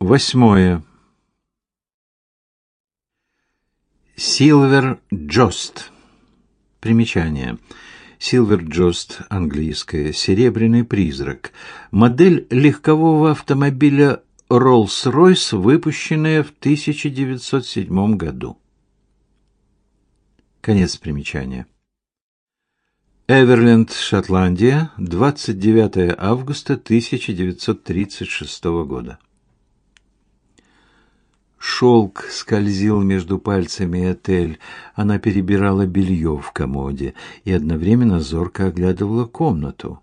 Восьмое. Силвер Джост. Примечание. Силвер Джост, английское, серебряный призрак. Модель легкового автомобиля Rolls-Royce, выпущенная в 1907 году. Конец примечания. Эверленд, Шотландия, 29 августа 1936 года. Шелк скользил между пальцами Этель. Она перебирала белье в комоде и одновременно зорко оглядывала комнату.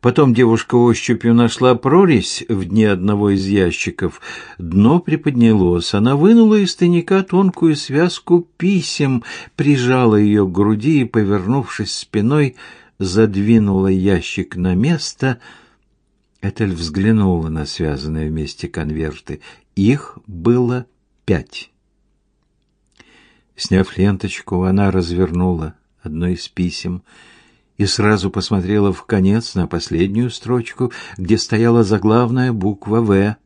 Потом девушка ощупью нашла прорезь в дне одного из ящиков. Дно приподнялось. Она вынула из тайника тонкую связку писем, прижала ее к груди и, повернувшись спиной, задвинула ящик на место. Этель взглянула на связанные вместе конверты. Их было пять. Сняв ленточку, она развернула одно из писем и сразу посмотрела в конец на последнюю строчку, где стояла заглавная буква «В».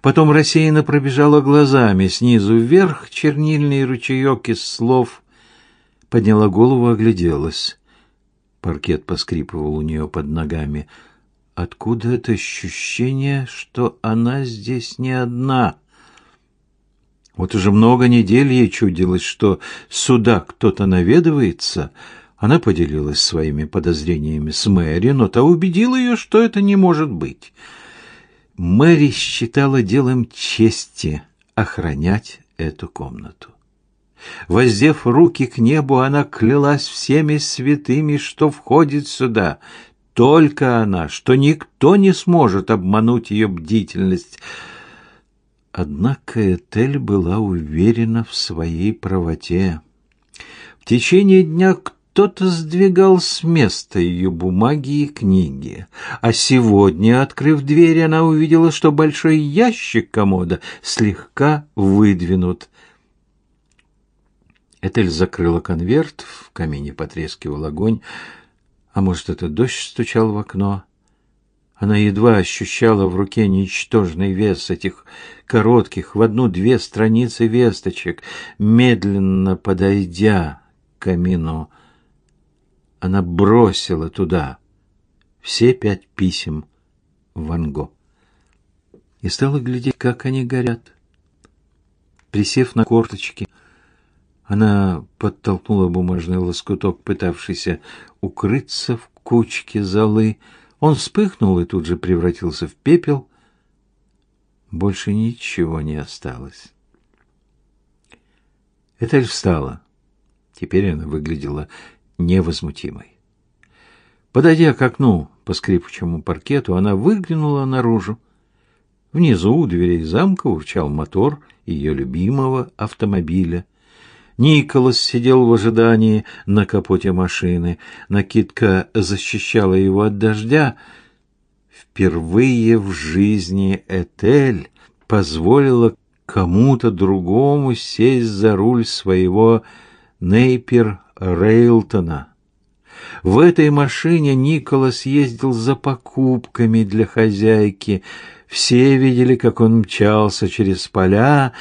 Потом рассеянно пробежала глазами снизу вверх чернильный ручеек из слов, подняла голову, огляделась. Паркет поскрипывал у нее под ногами — Откуда это ощущение, что она здесь не одна? Вот уже много недель ей чудилось, что сюда кто-то наведывается. Она поделилась своими подозрениями с Мэри, но та убедила ее, что это не может быть. Мэри считала делом чести охранять эту комнату. Воздев руки к небу, она клялась всеми святыми, что входит сюда, только она, что никто не сможет обмануть ее бдительность. Однако Этель была уверена в своей правоте. В течение дня кто-то сдвигал с места ее бумаги и книги, а сегодня, открыв дверь, она увидела, что большой ящик комода слегка выдвинут. Этель закрыла конверт, в камине потрескивал огонь. А может, это дождь стучал в окно? Она едва ощущала в руке ничтожный вес этих коротких в одну-две страницы весточек. Медленно подойдя к камину, она бросила туда все пять писем Ван Го и стала глядеть, как они горят. Присев на корточки, она подтолкнула бумажный лоскуток, пытавшийся укрыться в кучке золы. Он вспыхнул и тут же превратился в пепел. Больше ничего не осталось. Этель встала. Теперь она выглядела невозмутимой. Подойдя к окну по скрипучему паркету, она выглянула наружу. Внизу у дверей замка урчал мотор ее любимого автомобиля. Николас сидел в ожидании на капоте машины. Накидка защищала его от дождя. Впервые в жизни Этель позволила кому-то другому сесть за руль своего Нейпер Рейлтона. В этой машине Николас ездил за покупками для хозяйки. Все видели, как он мчался через поля,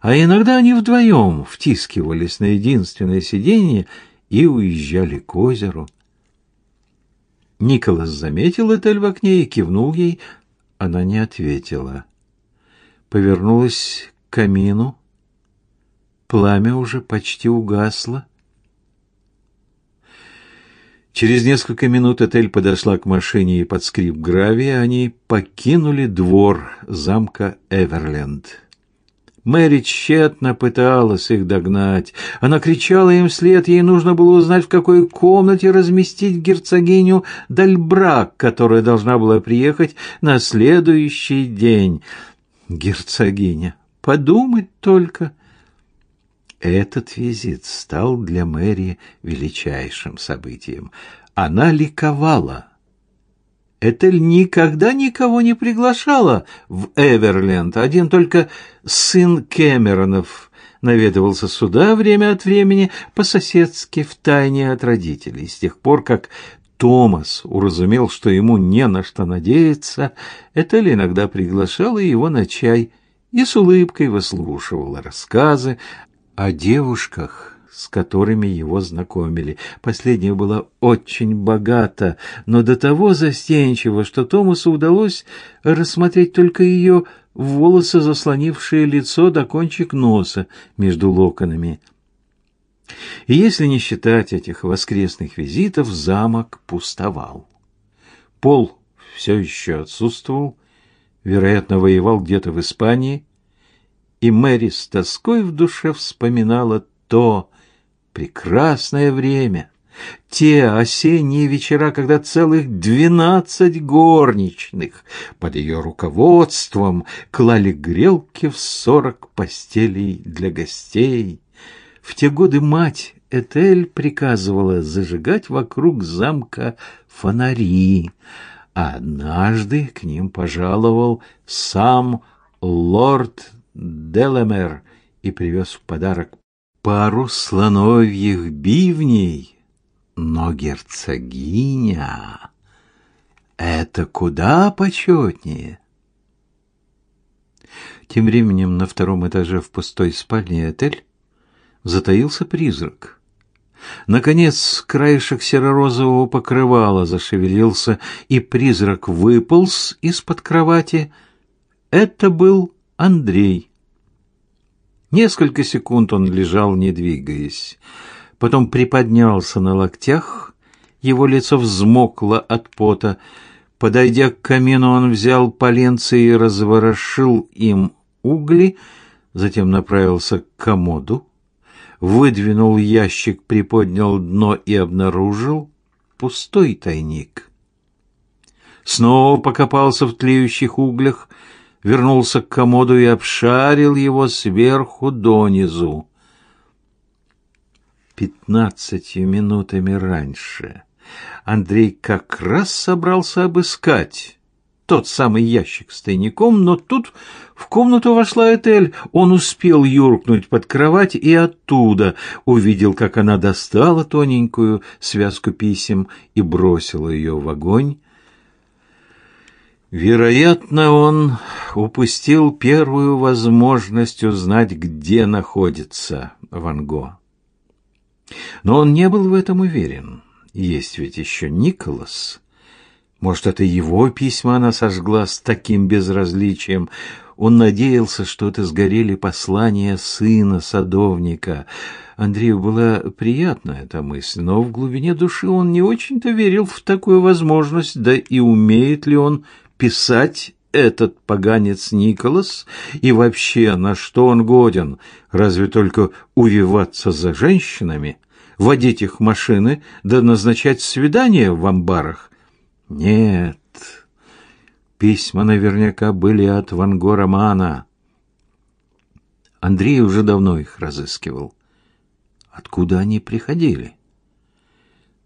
а иногда они вдвоем втискивались на единственное сиденье и уезжали к озеру. Николас заметил Этель в окне и кивнул ей. Она не ответила. Повернулась к камину. Пламя уже почти угасло. Через несколько минут Этель подошла к машине и под скрип гравия они покинули двор замка Эверленд. Мэри тщетно пыталась их догнать. Она кричала им вслед, ей нужно было узнать, в какой комнате разместить герцогиню Дальбрак, которая должна была приехать на следующий день. Герцогиня, подумать только. Этот визит стал для Мэри величайшим событием. Она ликовала. Этель никогда никого не приглашала в Эверленд. Один только сын Кэмеронов наведывался сюда время от времени по-соседски в тайне от родителей. С тех пор, как Томас уразумел, что ему не на что надеяться, Этель иногда приглашала его на чай и с улыбкой выслушивала рассказы о девушках, с которыми его знакомили. Последняя была очень богата, но до того застенчива, что Томасу удалось рассмотреть только ее волосы, заслонившие лицо до кончик носа между локонами. И если не считать этих воскресных визитов, замок пустовал. Пол все еще отсутствовал, вероятно, воевал где-то в Испании, и Мэри с тоской в душе вспоминала то прекрасное время, те осенние вечера, когда целых двенадцать горничных под ее руководством клали грелки в сорок постелей для гостей. В те годы мать Этель приказывала зажигать вокруг замка фонари, а однажды к ним пожаловал сам лорд Делемер и привез в подарок пару слоновьих бивней. Но герцогиня — это куда почетнее. Тем временем на втором этаже в пустой спальне отель затаился призрак. Наконец, краешек серо-розового покрывала зашевелился, и призрак выполз из-под кровати. Это был Андрей. Несколько секунд он лежал, не двигаясь. Потом приподнялся на локтях, его лицо взмокло от пота. Подойдя к камину, он взял поленцы и разворошил им угли, затем направился к комоду, выдвинул ящик, приподнял дно и обнаружил пустой тайник. Снова покопался в тлеющих углях, вернулся к комоду и обшарил его сверху донизу. Пятнадцатью минутами раньше Андрей как раз собрался обыскать тот самый ящик с тайником, но тут в комнату вошла Этель. Он успел юркнуть под кровать и оттуда увидел, как она достала тоненькую связку писем и бросила ее в огонь. Вероятно, он упустил первую возможность узнать, где находится Ван Го. Но он не был в этом уверен. Есть ведь еще Николас, может, это его письма она сожгла с таким безразличием. Он надеялся, что это сгорели послания сына садовника. Андрею была приятна эта мысль, но в глубине души он не очень-то верил в такую возможность, да и умеет ли он писать этот поганец Николас и вообще на что он годен? Разве только увиваться за женщинами, водить их машины да назначать свидания в амбарах? Нет, письма наверняка были от Ванго Романа. Андрей уже давно их разыскивал. Откуда они приходили?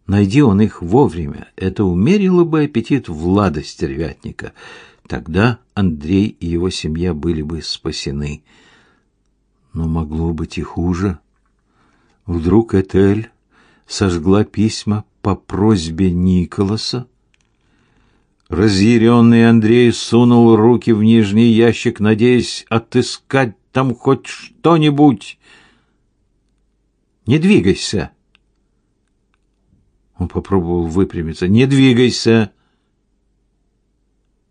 Найди он их вовремя, это умерило бы аппетит Влада Стервятника. Тогда Андрей и его семья были бы спасены. Но могло быть и хуже. Вдруг Этель сожгла письма по просьбе Николаса? Разъяренный Андрей сунул руки в нижний ящик, надеясь отыскать там хоть что-нибудь. «Не двигайся!» Он попробовал выпрямиться. «Не двигайся!»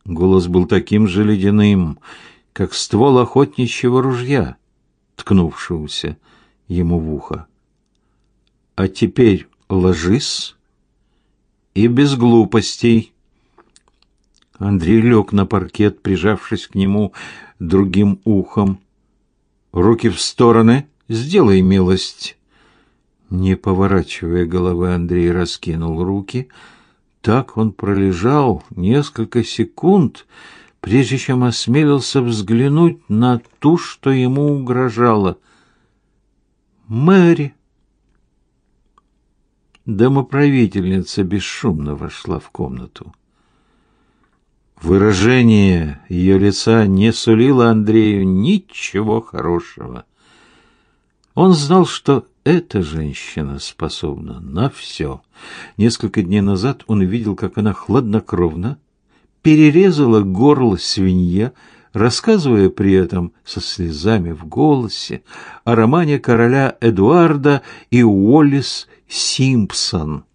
Голос был таким же ледяным, как ствол охотничьего ружья, ткнувшегося ему в ухо. «А теперь ложись и без глупостей!» Андрей лег на паркет, прижавшись к нему другим ухом. Руки в стороны, сделай милость. Не поворачивая головы, Андрей раскинул руки. Так он пролежал несколько секунд, прежде чем осмелился взглянуть на ту, что ему угрожало. Мэри. Домоправительница бесшумно вошла в комнату. Выражение ее лица не сулило Андрею ничего хорошего. Он знал, что эта женщина способна на все. Несколько дней назад он увидел, как она хладнокровно перерезала горло свинье, рассказывая при этом со слезами в голосе о романе короля Эдуарда и Уоллес Симпсон.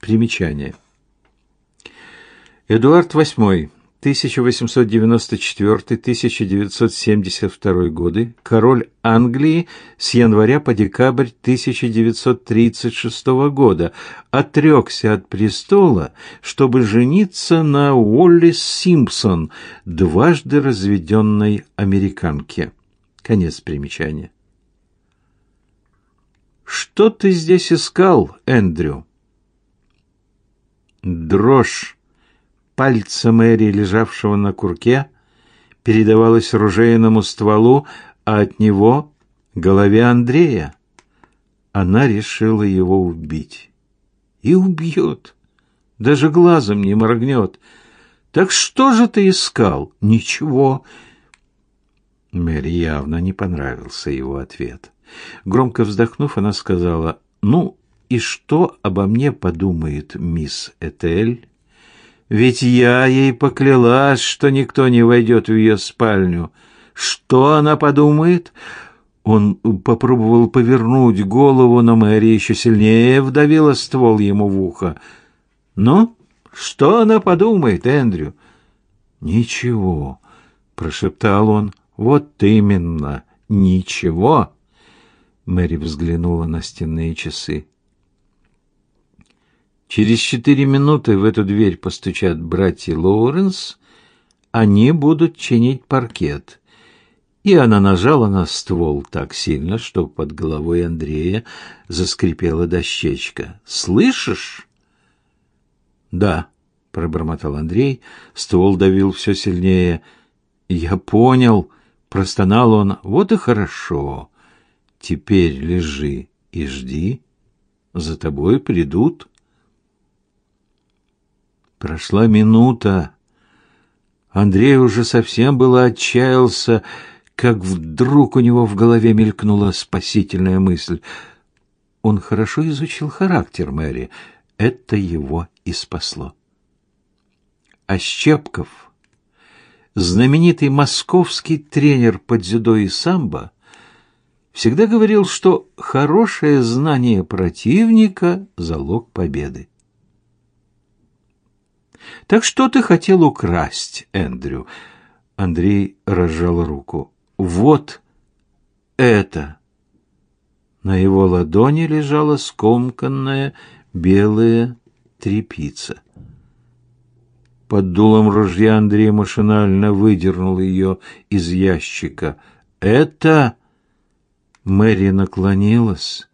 Примечание. Эдуард VIII 1894-1972 годы, король Англии с января по декабрь 1936 года, отрекся от престола, чтобы жениться на Уоллис Симпсон, дважды разведенной американке. Конец примечания. «Что ты здесь искал, Эндрю?» Дрожь пальца Мэри, лежавшего на курке, передавалась ружейному стволу, а от него — голове Андрея. Она решила его убить. И убьет. Даже глазом не моргнет. Так что же ты искал? Ничего. Мэри явно не понравился его ответ. Громко вздохнув, она сказала, «Ну, и что обо мне подумает мисс Этель?» Ведь я ей поклялась, что никто не войдет в ее спальню. Что она подумает? Он попробовал повернуть голову, но Мэри еще сильнее вдавила ствол ему в ухо. «Ну, что она подумает, Эндрю?» «Ничего», — прошептал он. «Вот именно, ничего». Мэри взглянула на стенные часы. Через четыре минуты в эту дверь постучат братья Лоуренс, они будут чинить паркет. И она нажала на ствол так сильно, что под головой Андрея заскрипела дощечка. «Слышишь?» «Да», — пробормотал Андрей, ствол давил все сильнее. «Я понял», — простонал он, — «вот и хорошо. Теперь лежи и жди, за тобой придут». Прошла минута. Андрей уже совсем было отчаялся, как вдруг у него в голове мелькнула спасительная мысль. Он хорошо изучил характер Мэри. Это его и спасло. А Щепков, знаменитый московский тренер по дзюдо и самбо, всегда говорил, что хорошее знание противника – залог победы. Так что ты хотел украсть, Эндрю? Андрей разжал руку. Вот это. На его ладони лежала скомканная белая трепица. Под дулом ружья Андрей машинально выдернул ее из ящика. «Это...» Мэри наклонилась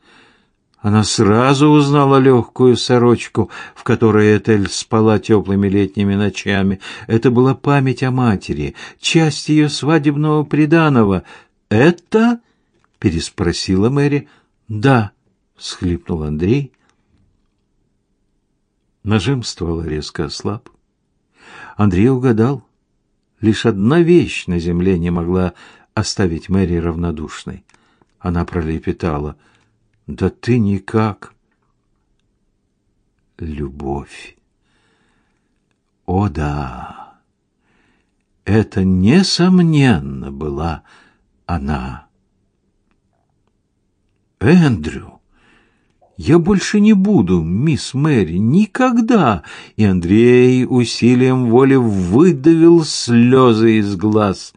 она сразу узнала легкую сорочку, в которой Этель спала теплыми летними ночами. Это была память о матери, часть ее свадебного приданого. «Это?» — переспросила Мэри. «Да», — схлипнул Андрей. Нажим ствола резко ослаб. Андрей угадал. Лишь одна вещь на земле не могла оставить Мэри равнодушной. Она пролепетала — да ты никак. Любовь. О да. Это несомненно была она. Эндрю, я больше не буду, мисс Мэри, никогда. И Андрей усилием воли выдавил слезы из глаз.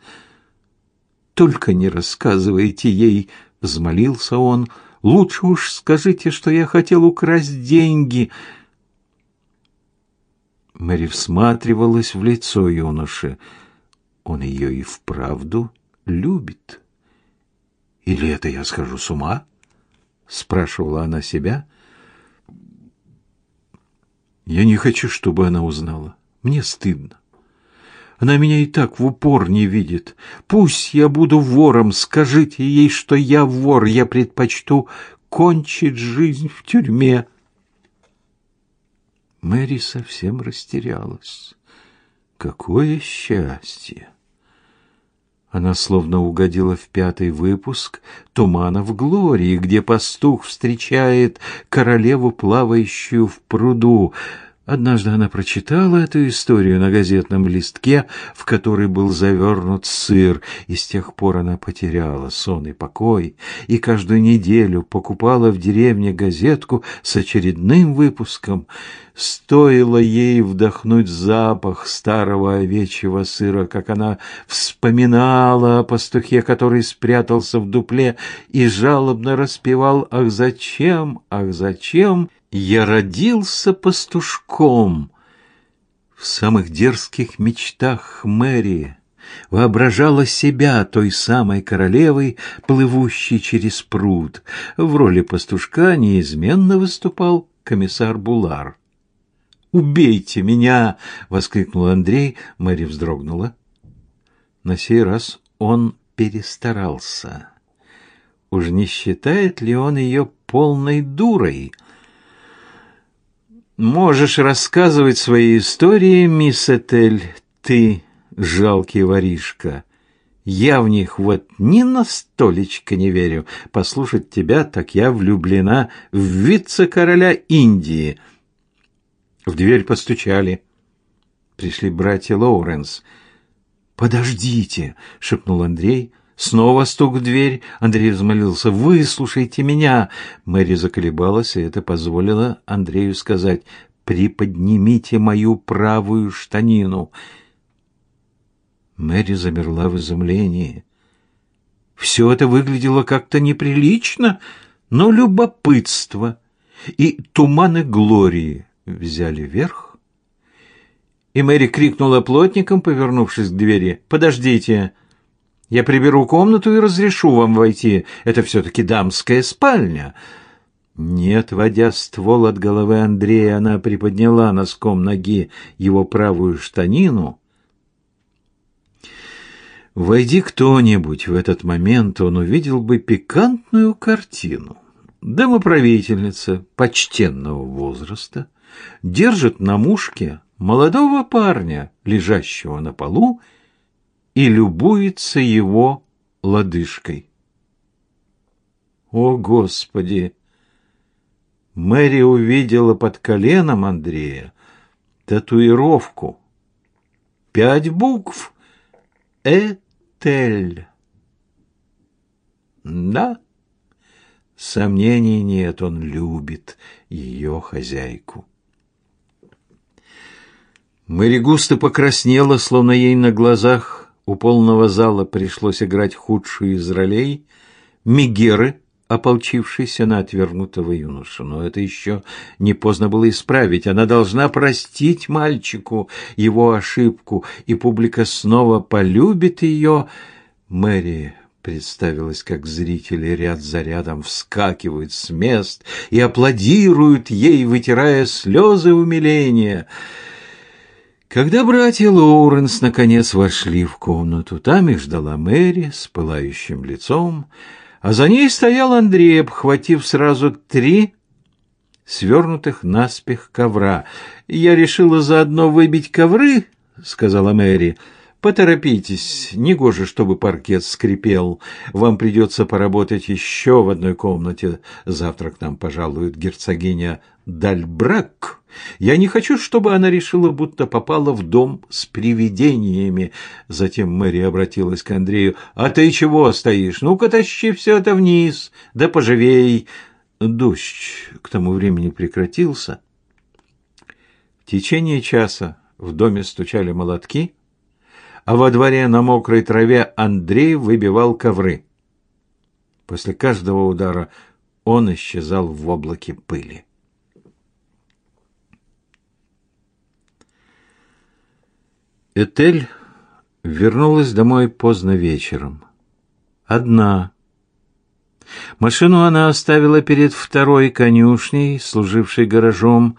Только не рассказывайте ей, взмолился он, — Лучше уж скажите, что я хотел украсть деньги. Мэри всматривалась в лицо юноши. Он ее и вправду любит. Или это я схожу с ума? спрашивала она себя. Я не хочу, чтобы она узнала. Мне стыдно. Она меня и так в упор не видит. Пусть я буду вором, скажите ей, что я вор, я предпочту кончить жизнь в тюрьме. Мэри совсем растерялась. Какое счастье! Она словно угодила в пятый выпуск «Тумана в Глории», где пастух встречает королеву, плавающую в пруду. Однажды она прочитала эту историю на газетном листке, в который был завернут сыр, и с тех пор она потеряла сон и покой, и каждую неделю покупала в деревне газетку с очередным выпуском. Стоило ей вдохнуть запах старого овечьего сыра, как она вспоминала о пастухе, который спрятался в дупле и жалобно распевал «Ах, зачем? Ах, зачем?» Я родился пастушком. В самых дерзких мечтах Мэри воображала себя той самой королевой, плывущей через пруд. В роли пастушка неизменно выступал комиссар Булар. «Убейте меня!» — воскликнул Андрей. Мэри вздрогнула. На сей раз он перестарался. Уж не считает ли он ее полной дурой — Можешь рассказывать свои истории, мисс Этель, ты, жалкий воришка. Я в них вот ни на столечко не верю. Послушать тебя, так я влюблена в вице-короля Индии. В дверь постучали. Пришли братья Лоуренс. «Подождите!» — шепнул Андрей — Снова стук в дверь. Андрей взмолился. «Выслушайте меня!» Мэри заколебалась, и это позволило Андрею сказать. «Приподнимите мою правую штанину!» Мэри замерла в изумлении. Все это выглядело как-то неприлично, но любопытство и туманы Глории взяли верх. И Мэри крикнула плотникам, повернувшись к двери. «Подождите!» Я приберу комнату и разрешу вам войти. Это все-таки дамская спальня». Не отводя ствол от головы Андрея, она приподняла носком ноги его правую штанину. Войди кто-нибудь в этот момент, он увидел бы пикантную картину. Домоправительница почтенного возраста держит на мушке молодого парня, лежащего на полу, и любуется его лодыжкой. О, Господи! Мэри увидела под коленом Андрея татуировку. Пять букв. Этель. Да, сомнений нет, он любит ее хозяйку. Мэри густо покраснела, словно ей на глазах у полного зала пришлось играть худшую из ролей Мегеры, ополчившейся на отвергнутого юношу. Но это еще не поздно было исправить. Она должна простить мальчику его ошибку, и публика снова полюбит ее. Мэри представилась, как зрители ряд за рядом вскакивают с мест и аплодируют ей, вытирая слезы умиления. Когда братья Лоуренс наконец вошли в комнату, там их ждала Мэри с пылающим лицом, а за ней стоял Андрей, обхватив сразу три свернутых наспех ковра. «Я решила заодно выбить ковры», — сказала Мэри, — Поторопитесь, негоже, чтобы паркет скрипел. Вам придется поработать еще в одной комнате. Завтра к нам пожалует герцогиня Дальбрак. Я не хочу, чтобы она решила, будто попала в дом с привидениями. Затем Мэри обратилась к Андрею. «А ты чего стоишь? Ну-ка тащи все это вниз, да поживей». Дождь к тому времени прекратился. В течение часа в доме стучали молотки, а во дворе на мокрой траве Андрей выбивал ковры. После каждого удара он исчезал в облаке пыли. Этель вернулась домой поздно вечером. Одна. Машину она оставила перед второй конюшней, служившей гаражом,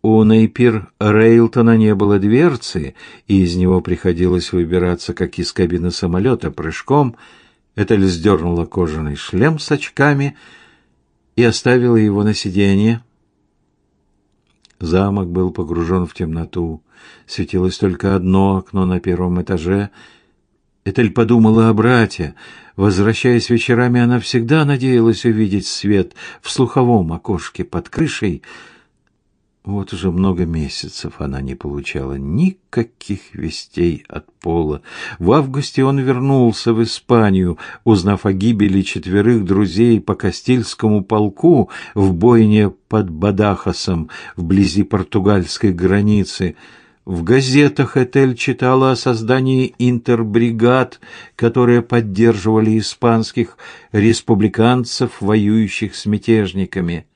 у Нейпир Рейлтона не было дверцы, и из него приходилось выбираться, как из кабины самолета, прыжком. Этель сдернула кожаный шлем с очками и оставила его на сиденье. Замок был погружен в темноту. Светилось только одно окно на первом этаже. Этель подумала о брате. Возвращаясь вечерами, она всегда надеялась увидеть свет в слуховом окошке под крышей. Вот уже много месяцев она не получала никаких вестей от Пола. В августе он вернулся в Испанию, узнав о гибели четверых друзей по Кастильскому полку в бойне под Бадахасом вблизи португальской границы – в газетах Этель читала о создании интербригад, которые поддерживали испанских республиканцев, воюющих с мятежниками.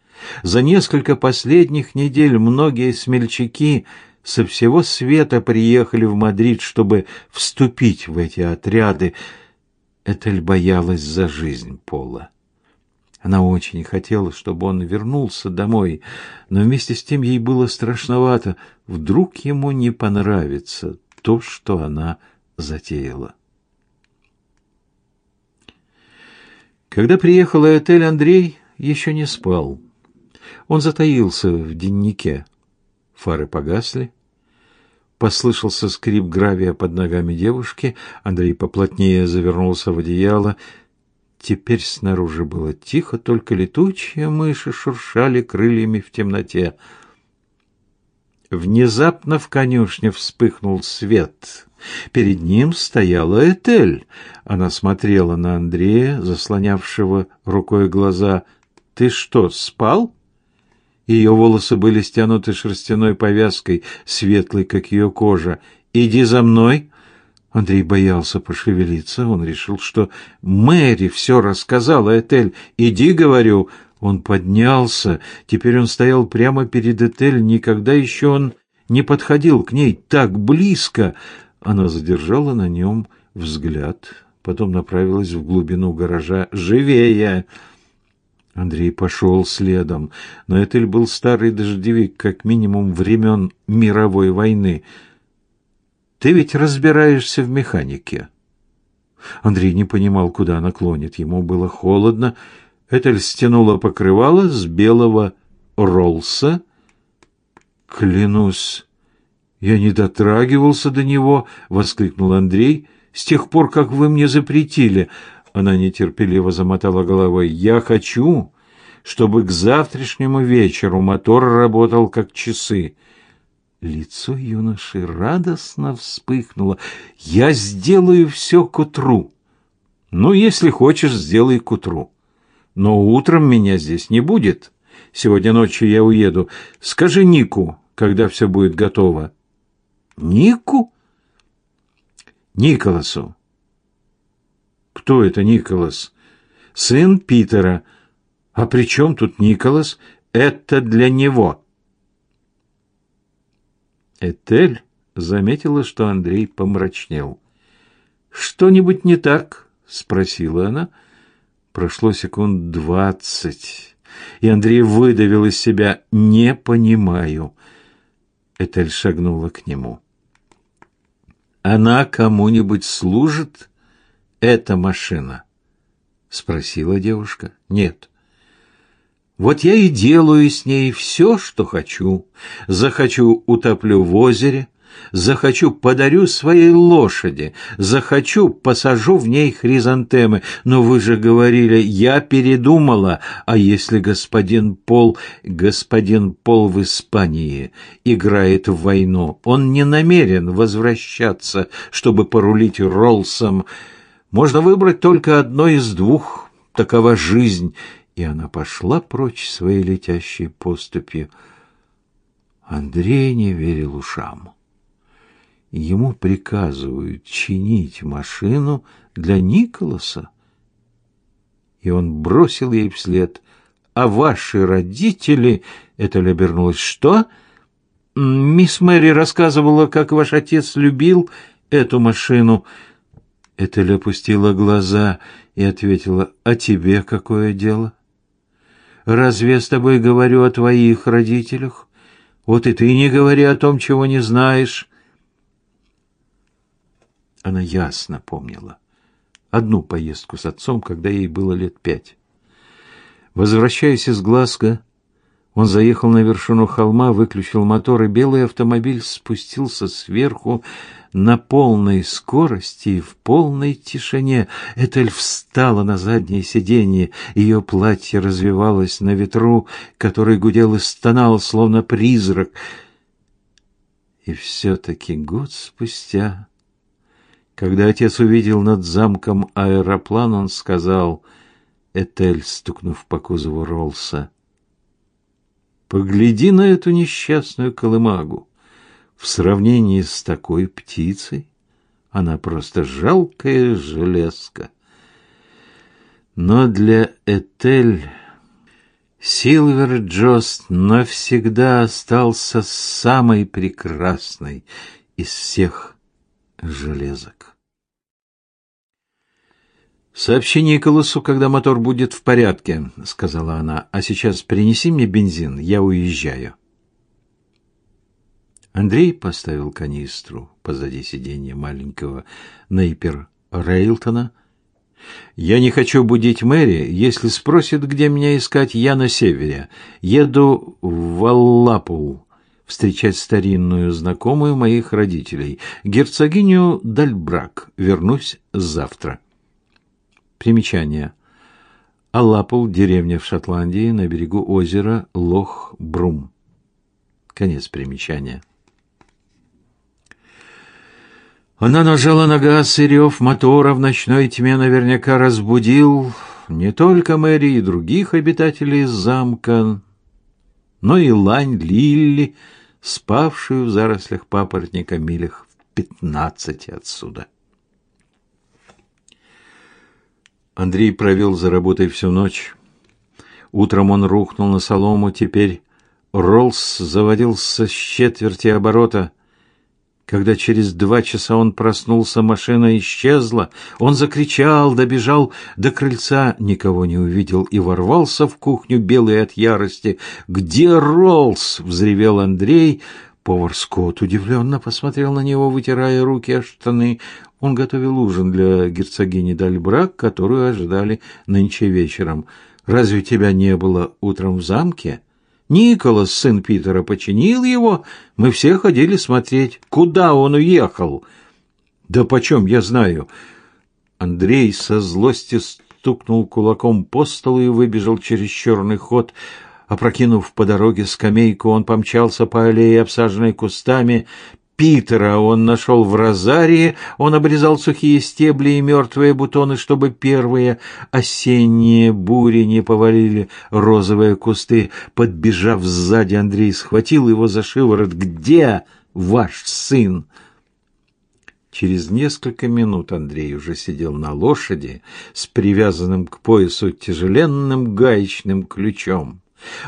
За несколько последних недель многие смельчаки со всего света приехали в Мадрид, чтобы вступить в эти отряды. Этель боялась за жизнь Пола. Она очень хотела, чтобы он вернулся домой, но вместе с тем ей было страшновато. Вдруг ему не понравится то, что она затеяла. Когда приехала отель, Андрей еще не спал. Он затаился в деннике. Фары погасли. Послышался скрип гравия под ногами девушки. Андрей поплотнее завернулся в одеяло Теперь снаружи было тихо, только летучие мыши шуршали крыльями в темноте. Внезапно в конюшне вспыхнул свет. Перед ним стояла Этель. Она смотрела на Андрея, заслонявшего рукой глаза. «Ты что, спал?» Ее волосы были стянуты шерстяной повязкой, светлой, как ее кожа. «Иди за мной!» Андрей боялся пошевелиться. Он решил, что Мэри все рассказала Этель. «Иди, — говорю». Он поднялся. Теперь он стоял прямо перед Этель. Никогда еще он не подходил к ней так близко. Она задержала на нем взгляд, потом направилась в глубину гаража. «Живее!» Андрей пошел следом, но Этель был старый дождевик, как минимум времен мировой войны — ты ведь разбираешься в механике. Андрей не понимал, куда она клонит. Ему было холодно. Этель стянула покрывало с белого Роллса. Клянусь, я не дотрагивался до него, воскликнул Андрей. С тех пор, как вы мне запретили, она нетерпеливо замотала головой. Я хочу, чтобы к завтрашнему вечеру мотор работал как часы. Лицо юноши радостно вспыхнуло. «Я сделаю все к утру». «Ну, если хочешь, сделай к утру. Но утром меня здесь не будет. Сегодня ночью я уеду. Скажи Нику, когда все будет готово». «Нику?» «Николасу». «Кто это Николас?» «Сын Питера». «А при чем тут Николас?» «Это для него». Этель заметила, что Андрей помрачнел. «Что-нибудь не так?» — спросила она. Прошло секунд двадцать, и Андрей выдавил из себя «не понимаю». Этель шагнула к нему. «Она кому-нибудь служит? Эта машина?» — спросила девушка. «Нет». Вот я и делаю с ней все, что хочу. Захочу — утоплю в озере, захочу — подарю своей лошади, захочу — посажу в ней хризантемы. Но вы же говорили, я передумала, а если господин Пол, господин Пол в Испании играет в войну, он не намерен возвращаться, чтобы порулить Роллсом. Можно выбрать только одно из двух, такова жизнь — и она пошла прочь своей летящей поступью. Андрей не верил ушам. Ему приказывают чинить машину для Николаса. И он бросил ей вслед. «А ваши родители...» — это обернулось. «Что?» «Мисс Мэри рассказывала, как ваш отец любил эту машину». Этель опустила глаза и ответила, «А тебе какое дело?» Разве я с тобой говорю о твоих родителях? Вот и ты не говори о том, чего не знаешь. Она ясно помнила одну поездку с отцом, когда ей было лет пять. Возвращаясь из Глазго, он заехал на вершину холма, выключил мотор, и белый автомобиль спустился сверху на полной скорости и в полной тишине. Этель встала на заднее сиденье. Ее платье развивалось на ветру, который гудел и стонал, словно призрак. И все-таки год спустя, когда отец увидел над замком аэроплан, он сказал, Этель, стукнув по кузову Роллса, «Погляди на эту несчастную колымагу. В сравнении с такой птицей она просто жалкая железка. Но для Этель Силвер Джост навсегда остался самой прекрасной из всех железок. «Сообщи Николасу, когда мотор будет в порядке», — сказала она. «А сейчас принеси мне бензин, я уезжаю». Андрей поставил канистру позади сиденья маленького Нейпер Рейлтона. «Я не хочу будить Мэри. Если спросит, где меня искать, я на севере. Еду в Аллапул встречать старинную знакомую моих родителей, герцогиню Дальбрак. Вернусь завтра». Примечание. Аллапул – деревня в Шотландии на берегу озера Лох-Брум. Конец примечания. Она нажала на газ, и рев мотора в ночной тьме наверняка разбудил не только Мэри и других обитателей замка, но и лань Лилли, спавшую в зарослях папоротника милях в пятнадцати отсюда. Андрей провел за работой всю ночь. Утром он рухнул на солому, теперь Роллс заводился с четверти оборота — когда через два часа он проснулся, машина исчезла. Он закричал, добежал до крыльца, никого не увидел и ворвался в кухню, белый от ярости. «Где Роллс?» — взревел Андрей. Повар Скотт удивленно посмотрел на него, вытирая руки о штаны. Он готовил ужин для герцогини Дальбрак, которую ожидали нынче вечером. «Разве тебя не было утром в замке?» Николас, сын Питера, починил его. Мы все ходили смотреть, куда он уехал. Да почем я знаю? Андрей со злости стукнул кулаком по столу и выбежал через черный ход. Опрокинув по дороге скамейку, он помчался по аллее, обсаженной кустами. Питера он нашел в розарии, он обрезал сухие стебли и мертвые бутоны, чтобы первые осенние бури не повалили розовые кусты. Подбежав сзади, Андрей схватил его за шиворот. «Где ваш сын?» Через несколько минут Андрей уже сидел на лошади с привязанным к поясу тяжеленным гаечным ключом.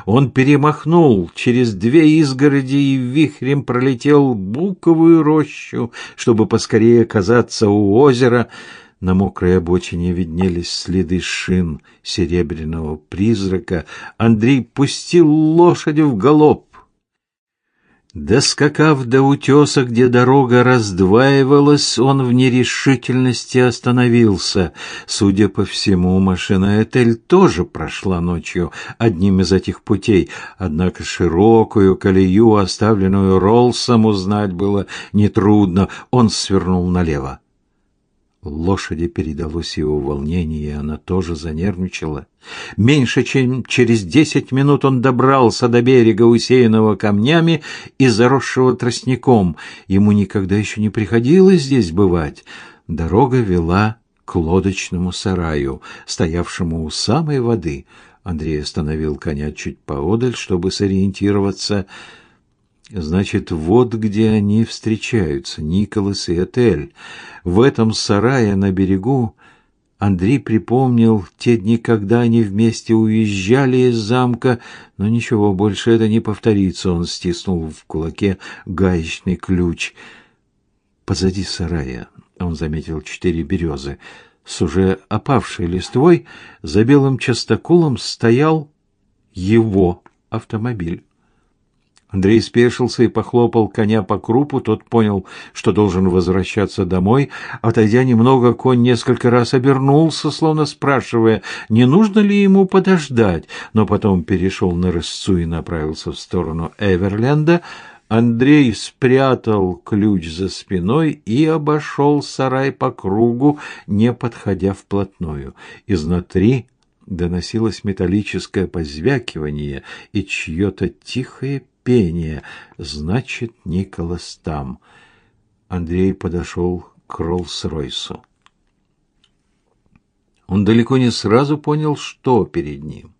Он перемахнул через две изгороди и вихрем пролетел буковую рощу, чтобы поскорее оказаться у озера. На мокрой обочине виднелись следы шин серебряного призрака. Андрей пустил лошадь в галоп. Доскакав до утеса, где дорога раздваивалась, он в нерешительности остановился. Судя по всему, машина Этель тоже прошла ночью одним из этих путей, однако широкую колею, оставленную Роллсом, узнать было нетрудно. Он свернул налево. Лошади передалось его волнение, и она тоже занервничала. Меньше чем через десять минут он добрался до берега, усеянного камнями и заросшего тростником. Ему никогда еще не приходилось здесь бывать. Дорога вела к лодочному сараю, стоявшему у самой воды. Андрей остановил коня чуть поодаль, чтобы сориентироваться — Значит, вот где они встречаются, Николас и Этель. В этом сарае на берегу Андрей припомнил те дни, когда они вместе уезжали из замка, но ничего, больше это не повторится. Он стиснул в кулаке гаечный ключ. Позади сарая он заметил четыре березы. С уже опавшей листвой за белым частоколом стоял его автомобиль. Андрей спешился и похлопал коня по крупу. Тот понял, что должен возвращаться домой. Отойдя немного, конь несколько раз обернулся, словно спрашивая, не нужно ли ему подождать, но потом перешел на рысцу и направился в сторону Эверленда. Андрей спрятал ключ за спиной и обошел сарай по кругу, не подходя вплотную. Изнутри доносилось металлическое позвякивание и чье-то тихое пение. Значит, Николас там. Андрей подошел к Роллс-Ройсу. Он далеко не сразу понял, что перед ним.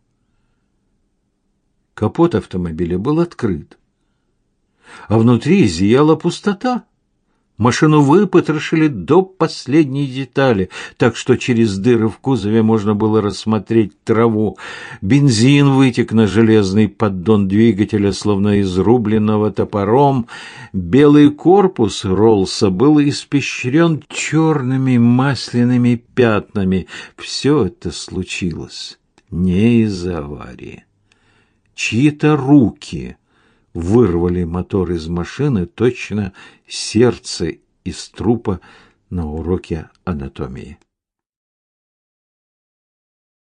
Капот автомобиля был открыт, а внутри зияла пустота. Машину выпотрошили до последней детали, так что через дыры в кузове можно было рассмотреть траву. Бензин вытек на железный поддон двигателя, словно изрубленного топором. Белый корпус Роллса был испещрен черными масляными пятнами. Все это случилось не из-за аварии. Чьи-то руки вырвали мотор из машины, точно сердце из трупа на уроке анатомии.